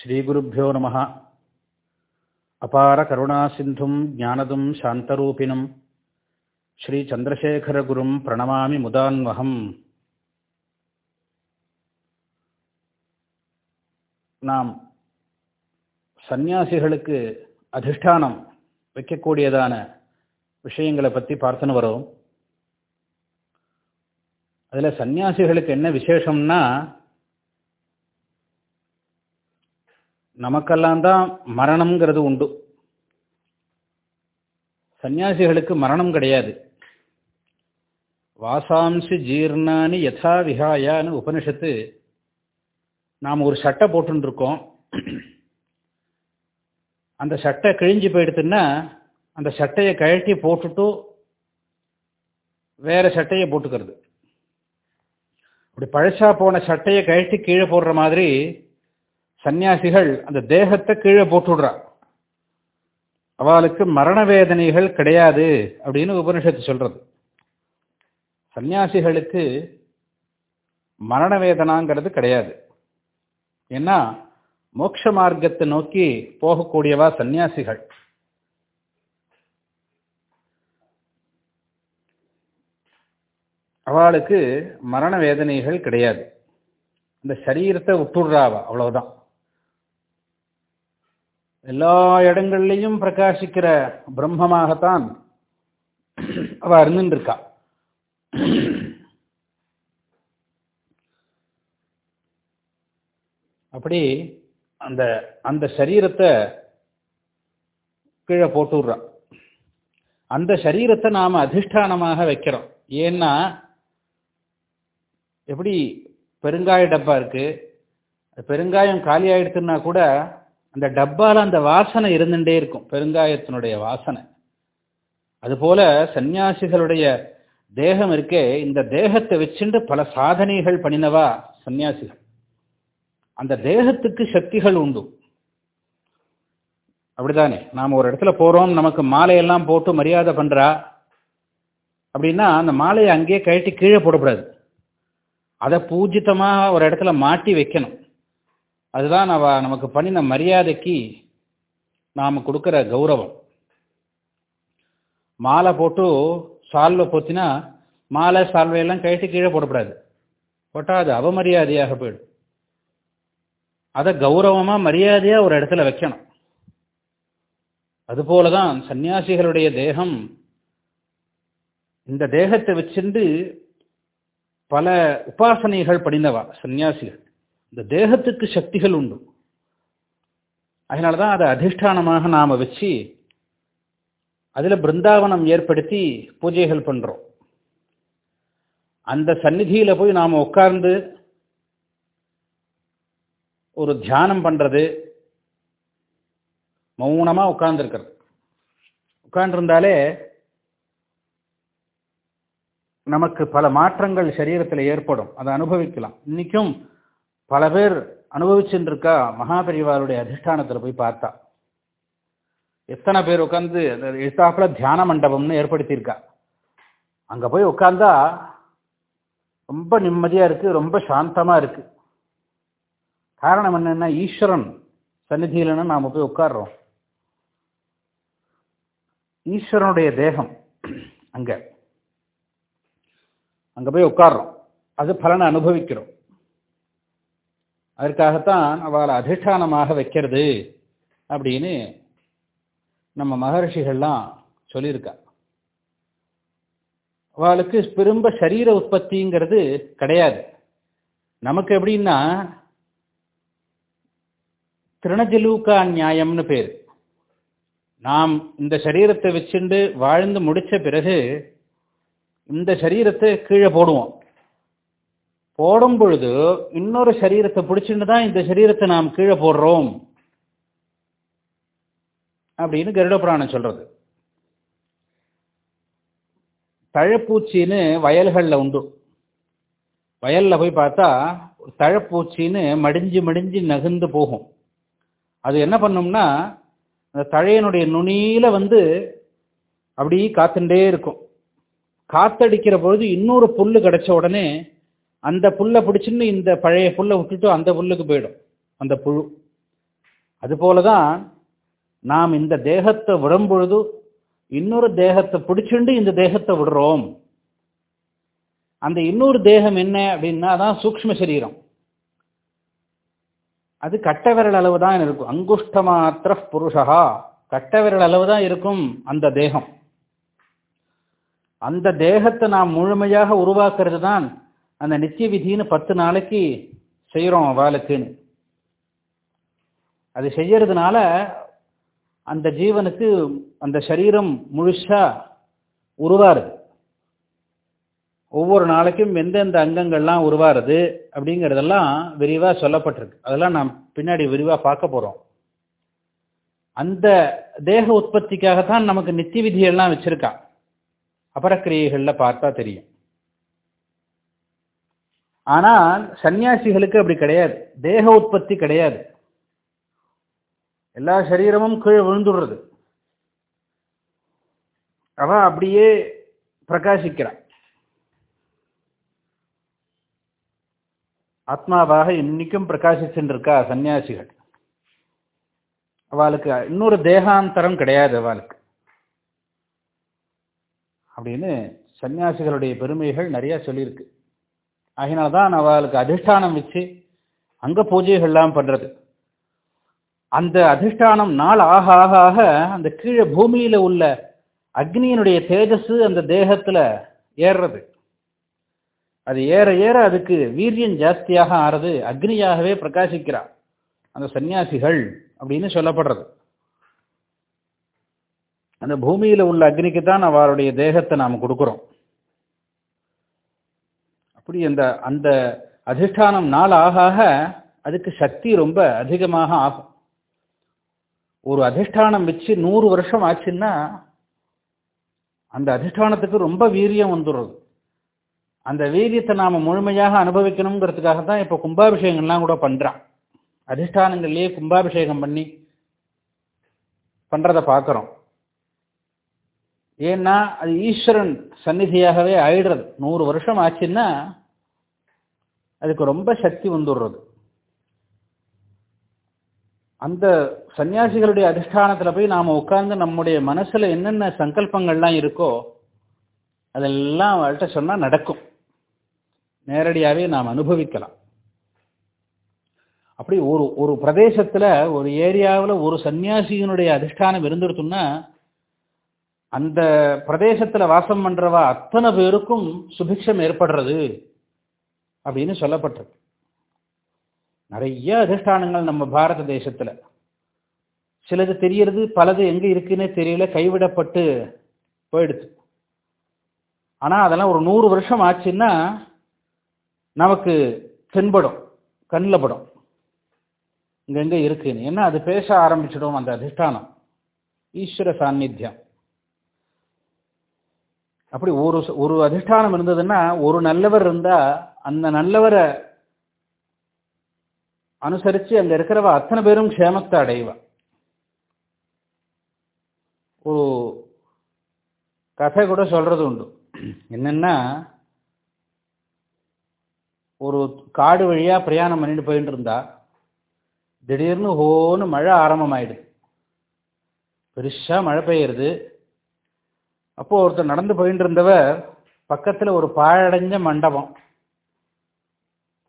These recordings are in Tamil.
ஸ்ரீகுருப்போ நம. அபார கருணா சிந்தும் ஞானதும் சாந்தரூபிணும் ஸ்ரீ சந்திரசேகரகுரும் பிரணமாமி முதான்வகம். நாம் சந்நியாசிகளுக்கு அதிஷ்டானம் வைக்கக்கூடியதான விஷயங்களை பற்றி பார்த்துன்னு வரோம். அதில் சந்நியாசிகளுக்கு என்ன விசேஷம்னா நமக்கெல்லாம் தான் மரணம்ங்கிறது உண்டு. சந்நியாசிகளுக்கு மரணம் கிடையாது. வாசாம்சி ஜீர்ணானி யதா விஹாயான்னு உபனிஷத்து நாம் ஒரு சட்டை போட்டுருக்கோம் அந்த சட்டை கிழிஞ்சு போயிடுத்துன்னா அந்த சட்டையை கழட்டி போட்டுட்டு வேறு சட்டையை போட்டுக்கிறது. அப்படி பழசா போன சட்டையை கழட்டி கீழே போடுற மாதிரி சந்நியாசிகள் அந்த தேகத்தை கீழே போட்டுடுறா அவளுக்கு மரண வேதனைகள் கிடையாது அப்படின்னு உபனிஷத்து சொல்றது. சந்நியாசிகளுக்கு மரண வேதனாங்கிறது கிடையாது. ஏன்னா மோட்ச மார்க்கத்தை நோக்கி போகக்கூடியவா சந்நியாசிகள். அவளுக்கு மரண வேதனைகள் கிடையாது. இந்த சரீரத்தை விட்டுடுறாவா அவ்வளவுதான். எல்லா இடங்கள்லையும் பிரகாசிக்கிற பிரம்மமாகத்தான் அவ இருந்துருக்கா இருக்கா அப்படி அந்த அந்த சரீரத்தை கீழே போட்டுடுறா அந்த சரீரத்தை நாம அதிஷ்டானமாக வைக்கிறோம். ஏன்னா எப்படி பெருங்காய டப்பா இருக்கு? பெருங்காயம் காலி ஆயிடுத்துன்னா கூட அந்த டப்பால அந்த வாசனை இருந்துட்டே இருக்கும் பெருங்காயத்தினுடைய வாசனை. அதுபோல சந்நியாசிகளுடைய தேகம் இருக்கே இந்த தேகத்தை வச்சுட்டு பல சாதனைகள் பண்ணினவா சந்நியாசிகள். அந்த தேகத்துக்கு சக்திகள் உண்டு. அப்படிதானே? நாம் ஒரு இடத்துல போகிறோம் நமக்கு மாலையெல்லாம் போட்டு மரியாதை பண்ணுறா அப்படின்னா அந்த மாலையை அங்கேயே கழட்டி கீழே போடக்கூடாது. அதை பூஜித்தமாக ஒரு இடத்துல மாட்டி வைக்கணும். அதுதான் அவ நமக்கு பண்ணின மரியாதைக்கு நாம் கொடுக்குற கௌரவம். மாலை போட்டு சால்வை போத்தினா மாலை சால்வையெல்லாம் கழட்டி கீழே போடக்கூடாது. போட்டால் அது அவமரியாதையாக போயிடும். அதை கௌரவமாக மரியாதையாக ஒரு இடத்துல வைக்கணும். அதுபோல தான் சந்நியாசிகளுடைய தேகம். இந்த தேகத்தை வச்சிருந்து பல உபாசனைகள் படிந்தவா சந்நியாசிகள். இந்த தேகத்துக்கு சக்திகள் உண்டு. அதனால தான் அதை அதிஷ்டானமாக நாம் வச்சு அதில் பிருந்தாவனம் ஏற்படுத்தி பூஜைகள் பண்ணுறோம் அந்த சந்நிதியில் போய் நாம் உட்கார்ந்து ஒரு தியானம் பண்ணுறது மௌனமாக உட்கார்ந்துருக்கிறது. உட்கார்ந்துருந்தாலே நமக்கு பல மாற்றங்கள் சரீரத்தில் ஏற்படும். அதை அனுபவிக்கலாம். இன்னைக்கும் பல பேர் அனுபவிச்சுட்டு இருக்கா மகாபரிவாருடைய அதிஷ்டானத்தில் போய் பார்த்தா. எத்தனை பேர் உட்காந்து எழுத்தாப்புல தியான மண்டபம்னு ஏற்படுத்தியிருக்கா. அங்கே போய் உட்காந்தா ரொம்ப நிம்மதியா இருக்கு ரொம்ப சாந்தமா இருக்கு. காரணம் என்னன்னா ஈஸ்வரன் சந்நிதியிலன்னு நாம போய் உட்கார்றோம். ஈஸ்வரனுடைய தேகம் அங்க. அங்க போய் உட்கார்றோம். அது பலனை அனுபவிக்கிறோம். அதற்காகத்தான் அவளை அதிஷ்டானமாக வைக்கிறது அப்படின்னு நம்ம மகர்ஷிகள்லாம் சொல்லியிருக்கா. அவளுக்கு திரும்ப சரீர உற்பத்திங்கிறது கிடையாது. நமக்கு எப்படின்னா திருணஜலூக்கா நியாயம்னு பேர். நாம் இந்த சரீரத்தை வச்சுண்டு வாழ்ந்து முடித்த பிறகு இந்த சரீரத்தை கீழே போடுவோம். போடும் பொழுது இன்னொரு சரீரத்தை பிடிச்சிட்டு தான் இந்த சரீரத்தை நாம் கீழே போடுறோம். அப்படின்னு கருட புராணம் சொல்றது. தழப்பூச்சின்னு வயல்களில் உண்டு. வயலில் போய் பார்த்தா தழப்பூச்சின்னு மடிஞ்சு மடிஞ்சு நகுந்து போகும். அது என்ன பண்ணும்னா அந்த தழையனுடைய நுனியில வந்து அப்படி காத்துட்டே இருக்கும். காத்தடிக்கிற பொழுது இன்னொரு புல் கிடைச்ச உடனே அந்த புல்லை பிடிச்சின்னு இந்த பழைய புல்லை விட்டுட்டு அந்த புல்லுக்கு போயிடும். அந்த புழு. அதுபோலதான் நாம் இந்த தேகத்தை விடும் பொழுது இன்னொரு தேகத்தை பிடிச்சுண்டு இந்த தேகத்தை விடுறோம். அந்த இன்னொரு தேகம் என்ன அப்படின்னா தான் சூக்ம சரீரம். அது கட்ட விரல் அளவு தான் இருக்கும். அங்குஷ்ட மாத்திர புருஷா. கட்ட விரல் அளவு தான் இருக்கும் அந்த தேகம். அந்த தேகத்தை நாம் முழுமையாக உருவாக்குறது தான் அந்த நித்திய விதின்னு பத்து நாளைக்கு செய்கிறோம் அவளுக்குன்னு. அது செய்யறதுனால அந்த ஜீவனுக்கு அந்த சரீரம் முழுசா உருவாருது ஒவ்வொரு நாளைக்கும் எந்தெந்த அங்கங்கள்லாம் உருவாருது அப்படிங்கிறதெல்லாம் விரிவாக சொல்லப்பட்டிருக்கு. அதெல்லாம் நாம் பின்னாடி விரிவாக பார்க்க போகிறோம் அந்த தேக உற்பத்திக்காகத்தான் நமக்கு நித்திய விதியெல்லாம் வச்சுருக்கா அபரக்கிரியைகளில் பார்த்தா தெரியும். ஆனால் சன்னியாசிகளுக்கு அப்படி கிடையாது. தேக உற்பத்தி கிடையாது. எல்லா சரீரமும் கீழே விழுந்துடுறது. அவன் அப்படியே பிரகாசிக்கிறான். ஆத்மாவாக இன்னைக்கும் பிரகாசிச்சுட்டு இருக்கா சன்னியாசிகள் அவளுக்கு இன்னொரு தேகாந்தரம் கிடையாது அவளுக்கு. அப்படின்னு சன்னியாசிகளுடைய பெருமைகள் நிறைய சொல்லியிருக்கு. அதனால்தான் அவளுக்கு அதிஷ்டானம் வச்சு அங்க பூஜைகள்லாம் பண்றது. அந்த அதிஷ்டானம் நாள் ஆக ஆக ஆக அந்த கீழே பூமியில உள்ள அக்னியினுடைய தேஜஸ் அந்த தேகத்துல ஏறுறது. அது ஏற ஏற அதுக்கு வீரியம் ஜாஸ்தியாக ஆறது அக்னியாகவே பிரகாசிக்கிறான் அந்த சன்னியாசிகள் அப்படின்னு சொல்லப்படுறது. அந்த பூமியில உள்ள அக்னிக்கு தான் அவருடைய தேகத்தை நாம் கொடுக்குறோம். அப்படி அந்த அந்த அதிஷ்டானம் நாள் ஆக ஆக அதுக்கு சக்தி ரொம்ப அதிகமாக ஆகும். ஒரு அதிஷ்டானம் வச்சு நூறு வருஷம் ஆச்சுன்னா அந்த அதிஷ்டானத்துக்கு ரொம்ப வீரியம் வந்துடுறது. அந்த வீரியத்தை நாம் முழுமையாக அனுபவிக்கணுங்கிறதுக்காக தான் இப்போ கும்பாபிஷேகம்லாம் கூட பண்ணுறான் அதிஷ்டானங்கள்லேயே கும்பாபிஷேகம் பண்ணி பண்ணுறதை பார்க்குறோம். ஏன்னா அது ஈஸ்வரன் சந்நிதியாகவே ஆயிடுறது. நூறு வருஷம் ஆச்சுன்னா அதுக்கு ரொம்ப சக்தி வந்துடுறது. அந்த சன்னியாசிகளுடைய அதிஷ்டானத்தில் போய் நாம் உட்கார்ந்து நம்முடைய மனசில் என்னென்ன சங்கல்பங்கள்லாம் இருக்கோ அதெல்லாம் அவள்கிட்ட சொன்னால் நடக்கும். நேரடியாகவே நாம் அனுபவிக்கலாம். அப்படி ஒரு ஒரு பிரதேசத்தில் ஒரு ஏரியாவில் ஒரு சன்னியாசியினுடைய அதிஷ்டானம் இருந்துருத்துன்னா அந்த பிரதேசத்தில் வாசம் பண்ணுறவா அத்தனை பேருக்கும் சுபிக்ஷம் ஏற்படுறது அப்படின்னு சொல்லப்பட்டிருக்கு. நிறைய அதிஷ்டானங்கள் நம்ம பாரத தேசத்தில். சிலது தெரியறது பலது எங்கே இருக்குன்னே தெரியல கைவிடப்பட்டு போயிடுச்சு. ஆனால் அதெல்லாம் ஒரு நூறு வருஷம் ஆச்சுன்னா நமக்கு தென்படும் கண்ணில் படும். இங்கெங்கே இருக்குன்னு. ஏன்னா அது பேச ஆரம்பிச்சிடும் அந்த அதிஷ்டானம். ஈஸ்வர சாநித்தியம். அப்படி ஒரு ஒரு அதிஷ்டானம் இருந்ததுன்னா ஒரு நல்லவர் இருந்தா அந்த நல்லவரை அனுசரித்து அங்க இருக்கிறவ அத்தனை பேரும் க்ஷேமத்தை அடைவா. ஒரு கதை கூட சொல்றது உண்டு. என்னன்னா ஒரு காடு வழியா பிரயாணம் பண்ணிட்டு போயிட்டு இருந்தா திடீர்னு ஹோன்னு மழை ஆரம்பமாயிடுது. பெருசா மழை பெய்யுறது. அப்போது ஒருத்தர் நடந்து போயிட்டு இருந்தவர் பக்கத்தில் ஒரு பாழடைஞ்ச மண்டபம்.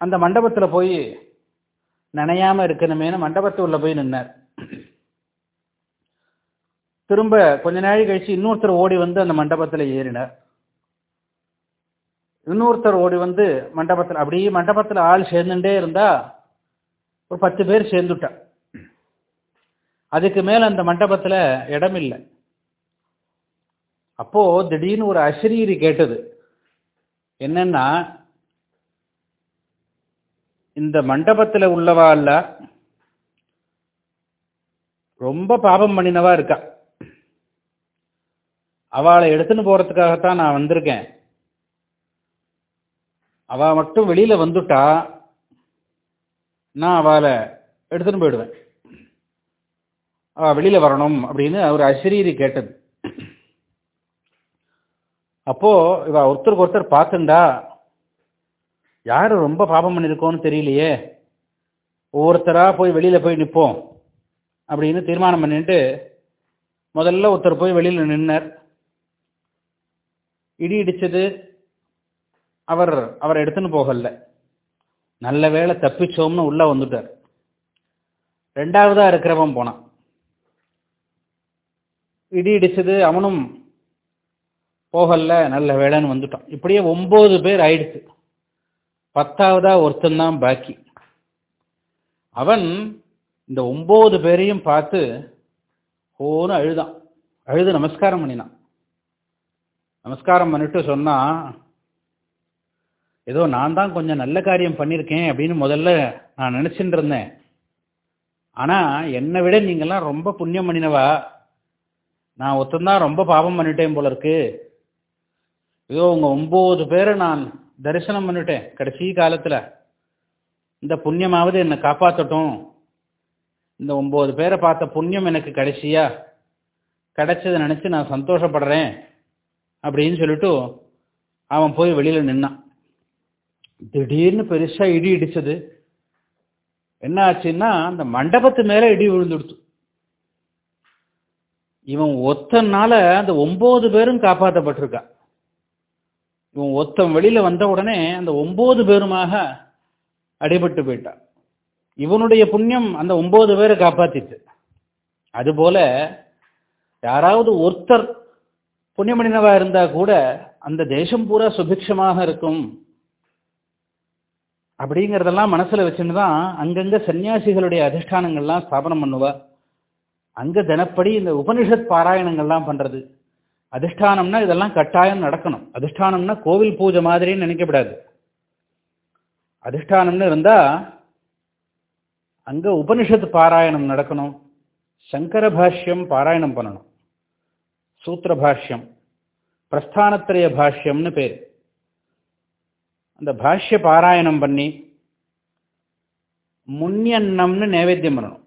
அந்த மண்டபத்தில் போய் நனையாம இருக்கணுமேனு மண்டபத்து உள்ளே போய் நின்னார். திரும்ப கொஞ்ச நாள் கழிச்சு இன்னொருத்தர் ஓடி வந்து அந்த மண்டபத்தில் ஏறினார். இன்னொருத்தர் ஓடி வந்து மண்டபத்தில் அப்படியே மண்டபத்தில் ஆள் சேர்ந்துட்டே இருந்தா ஒரு பத்து பேர் சேர்ந்துட்டான் அதுக்கு மேலே அந்த மண்டபத்தில் இடம் இல்லை அப்போ திடீர்னு ஒரு அசிரீரி கேட்டது. என்னன்னா இந்த மண்டபத்தில் உள்ளவா உள்ளவாள்ல ரொம்ப பாபம் பண்ணினவா இருக்கா? அவளை எடுத்துன்னு போறதுக்காகத்தான் நான் வந்திருக்கேன். அவ மட்டும் வெளியில வந்துட்டா நான் அவளை எடுத்துன்னு போயிடுவேன். அவ வெளியில வரணும் அப்படின்னு அவர் அசிரீரி கேட்டது. அப்போ இவ ஒருத்தருக்கு ஒருத்தர் பார்த்துண்டா? யார் ரொம்ப பாபம் பண்ணியிருக்கோன்னு தெரியலையே. ஒவ்வொருத்தராக போய் வெளியில் போய் நிற்போம் அப்படின்னு தீர்மானம் பண்ணிட்டு முதல்ல ஒருத்தர் போய் வெளியில் நின்னர். இடி இடிச்சது அவர் அவரை எடுத்துன்னு போகல. நல்ல வேளை தப்பிச்சோம்னு உள்ளே வந்துட்டார். ரெண்டாவதாக இருக்கிறவன் போனான். இடி இடிச்சது அவனும் போகல நல்ல வேலைன்னு வந்துட்டோம் இப்படியே ஒம்பது பேர் ஆயிடுச்சு. பத்தாவதா ஒருத்தன் தான் பாக்கி. அவன் இந்த ஒம்பது பேரையும் பார்த்து ஓன்னு அழுதான். அழுது நமஸ்காரம் பண்ணினான். நமஸ்காரம் பண்ணிட்டு சொன்னா ஏதோ நான் தான் கொஞ்சம் நல்ல காரியம் பண்ணியிருக்கேன் அப்படின்னு முதல்ல நான் நினச்சிட்டு இருந்தேன். ஆனால் என்னை விட நீங்கள்லாம் ரொம்ப புண்ணியம் பண்ணினவா? நான் ஒருத்தந்தான் ரொம்ப பாவம் பண்ணிட்டேன் போல இருக்கு. ஐயோ உங்க ஒன்பது பேரை நான் தரிசனம் பண்ணிட்டேன். கடைசி காலத்துல. இந்த புண்ணியமாவது என்னை காப்பாற்றட்டும் இந்த ஒன்பது பேரை பார்த்த புண்ணியம் எனக்கு கடைசியா. கிடைச்சதை நினைச்சு நான் சந்தோஷப்படுறேன். அப்படின்னு சொல்லிட்டு அவன் போய் வெளியில நின்னான். திடீர்னு பெருசா இடி இடிச்சது. என்ன ஆச்சுன்னா அந்த மண்டபத்து மேல இடி விழுந்துடுச்சு. இவன் ஒத்தனால அந்த ஒன்பது பேரும் காப்பாற்றப்பட்டிருக்கான் இவன் ஒத்தம் வெளியில வந்த உடனே அந்த ஒன்பது பேருமாக அடிபட்டு போயிட்டான். இவனுடைய புண்ணியம் அந்த ஒன்பது பேரை காப்பாத்திட்டு அதுபோல யாராவது ஒருத்தர் புண்ணியமனினவா இருந்தா கூட அந்த தேசம் பூரா சுபிக்ஷமாக இருக்கும். அப்படிங்கிறதெல்லாம் மனசுல வச்சுன்னு தான் அங்கங்க சன்னியாசிகளுடைய அதிஷ்டானங்கள்லாம் ஸ்தாபனம் பண்ணுவா. அங்க தினப்படி இந்த உபனிஷத் பாராயணங்கள்லாம் பண்றது. அதிஷ்டானம்னா இதெல்லாம் கட்டாயம் நடக்கணும். அதிஷ்டானம்னா கோவில் பூஜை மாதிரின்னு நினைக்கப்படாது அதிஷ்டானம்னு இருந்தா அங்க உபனிஷத் பாராயணம் நடக்கணும். சங்கர பாஷ்யம் பாராயணம் பண்ணணும். சூத்திர பாஷ்யம் பிரஸ்தானத்திரய பாஷ்யம்னு பேர். அந்த பாஷ்ய பாராயணம் பண்ணி முன்யன்னம்னு நைவேத்தியம் பண்ணணும்.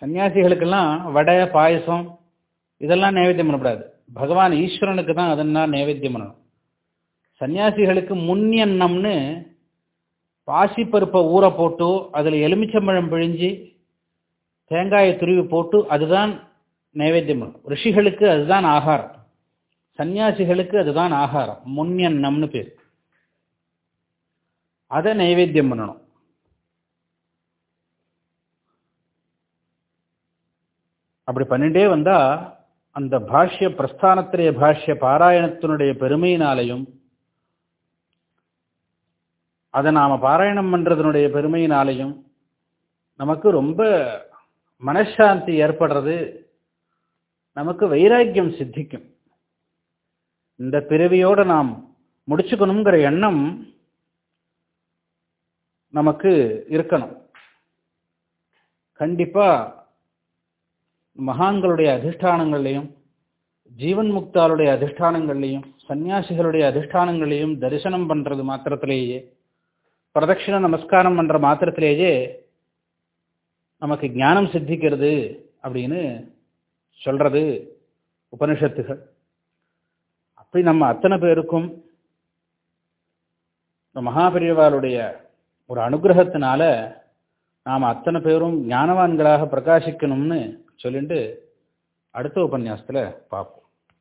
சன்னியாசிகளுக்கெல்லாம் வடை பாயசம் இதெல்லாம் நைவேத்தியம் பண்ணக்கூடாது. பகவான் ஈஸ்வரனுக்கு தான் அதெல்லாம் நைவேத்தியம் பண்ணணும். சன்னியாசிகளுக்கு எண்ணம்னு பாசிப்பருப்பை ஊற போட்டு அதில் எலுமிச்சம்பழம் பிழிஞ்சு தேங்காயை துருவி போட்டு அதுதான் நைவேத்தியம் பண்ணணும். ரிஷிகளுக்கு அதுதான் ஆகாரம். சன்னியாசிகளுக்கு அதுதான் ஆகாரம். முன்யன்னம்னு பேர். அதை நைவேத்தியம் பண்ணணும். அப்படி பண்ணிட்டே வந்தால் அந்த பாஷ்ய பிரஸ்தானத்திலே பாஷ்ய பாராயணத்தினுடைய பெருமையினாலையும் அதை நாம் பாராயணம் பண்ணுறதுனுடைய பெருமையினாலையும் நமக்கு ரொம்ப மனசாந்தி ஏற்படுறது நமக்கு வைராக்கியம் சித்திக்கும். இந்த பிறவியோட நாம் முடிச்சுக்கணுங்கிற எண்ணம் நமக்கு இருக்கணும். கண்டிப்பாக மகான்களுடைய அதிஷ்டானங்கள்லையும் ஜீவன் முக்தாளுடைய அதிஷ்டானங்கள்லையும் சன்னியாசிகளுடைய அதிஷ்டானங்களையும் தரிசனம் பண்ணுறது மாத்திரத்திலேயே பிரதட்சிண நமஸ்காரம் பண்ணுற மாத்திரத்திலேயே நமக்கு ஞானம் சித்திக்கிறது அப்படின்னு சொல்கிறது உபனிஷத்துகள். அப்படி நம்ம அத்தனை பேருக்கும் மகாபெரியவாளுடைய ஒரு அனுகிரகத்தினால நாம் அத்தனை பேரும் ஞானவான்களாக பிரகாசிக்கணும்னு சொல்லிட்டு அடுத்த உபன்யாசத்தில் பார்ப்போம்